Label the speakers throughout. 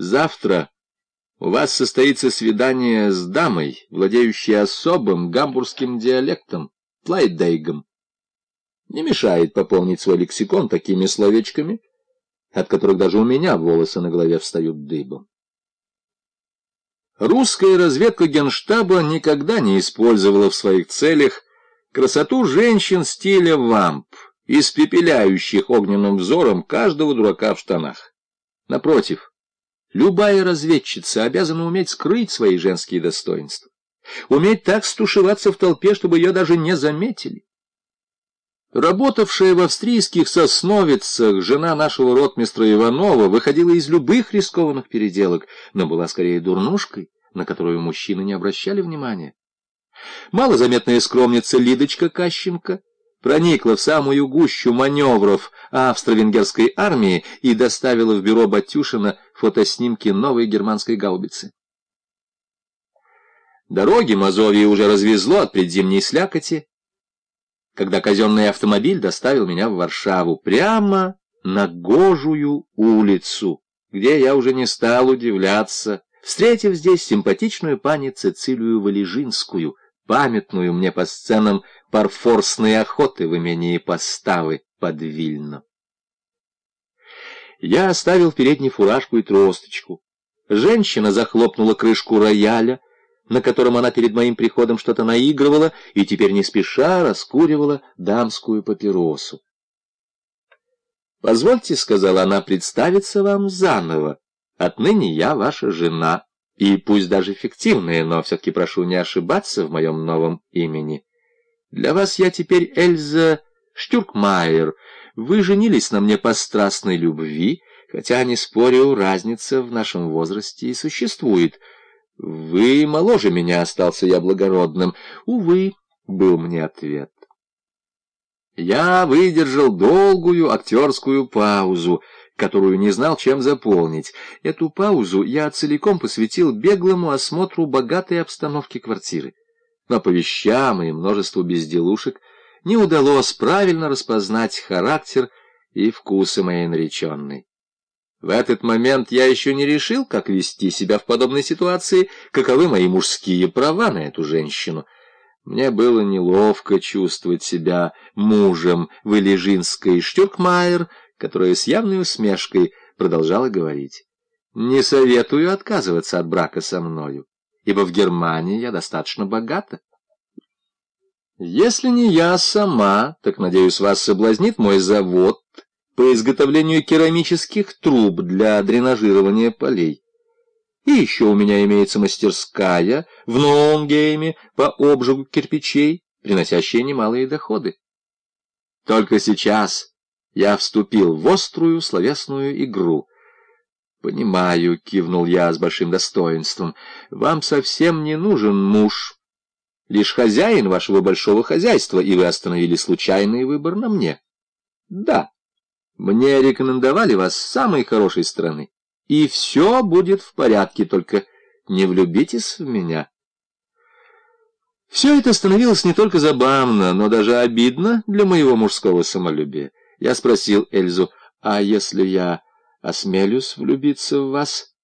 Speaker 1: Завтра у вас состоится свидание с дамой, владеющей особым гамбургским диалектом, плайдейгом. Не мешает пополнить свой лексикон такими словечками, от которых даже у меня волосы на голове встают дыбом. Русская разведка генштаба никогда не использовала в своих целях красоту женщин стиля вамп, испепеляющих огненным взором каждого дурака в штанах. Напротив, любая разведчица обязана уметь скрыть свои женские достоинства, уметь так стушеваться в толпе, чтобы ее даже не заметили. Работавшая в австрийских сосновицах жена нашего ротмистра Иванова выходила из любых рискованных переделок, но была скорее дурнушкой, на которую мужчины не обращали внимания. Малозаметная скромница Лидочка Кащенко проникла в самую гущу маневров австро-венгерской армии и доставила в бюро Батюшина фотоснимки новой германской гаубицы. Дороги Мазовии уже развезло от предзимней слякоти, когда казенный автомобиль доставил меня в Варшаву, прямо на Гожую улицу, где я уже не стал удивляться, встретив здесь симпатичную пани Цицилию Валежинскую, памятную мне по сценам парфорсной охоты в имении Поставы под Вильно. Я оставил в передней фуражку и тросточку. Женщина захлопнула крышку рояля, на котором она перед моим приходом что-то наигрывала и теперь не спеша раскуривала дамскую папиросу. «Позвольте, — сказала она, — представиться вам заново. Отныне я ваша жена, и пусть даже фиктивная, но все-таки прошу не ошибаться в моем новом имени. Для вас я теперь Эльза Штюркмайер. Вы женились на мне по страстной любви, хотя, не спорю, разница в нашем возрасте и существует — «Вы моложе меня, остался я благородным». «Увы», — был мне ответ. Я выдержал долгую актерскую паузу, которую не знал, чем заполнить. Эту паузу я целиком посвятил беглому осмотру богатой обстановки квартиры. Но по вещам и множеству безделушек не удалось правильно распознать характер и вкусы моей нареченной. В этот момент я еще не решил, как вести себя в подобной ситуации, каковы мои мужские права на эту женщину. Мне было неловко чувствовать себя мужем Валежинской Штюркмайер, которая с явной усмешкой продолжала говорить. «Не советую отказываться от брака со мною, ибо в Германии я достаточно богата. Если не я сама, так, надеюсь, вас соблазнит мой завод, по изготовлению керамических труб для дренажирования полей. И еще у меня имеется мастерская в Ноунгейме по обжигу кирпичей, приносящая немалые доходы. Только сейчас я вступил в острую словесную игру. «Понимаю», — кивнул я с большим достоинством, — «вам совсем не нужен муж, лишь хозяин вашего большого хозяйства, и вы остановили случайный выбор на мне». «Да». Мне рекомендовали вас с самой хорошей стороны. И все будет в порядке, только не влюбитесь в меня. Все это становилось не только забавно, но даже обидно для моего мужского самолюбия. Я спросил Эльзу, а если я осмелюсь влюбиться в вас?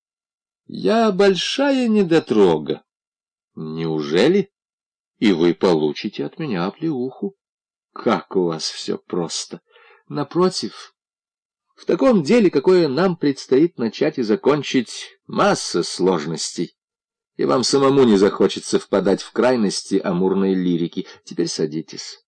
Speaker 1: Я большая недотрога. Неужели? И вы получите от меня оплеуху. Как у вас все просто. Напротив... В таком деле, какое нам предстоит начать и закончить, масса сложностей. И вам самому не захочется впадать в крайности амурной лирики. Теперь садитесь.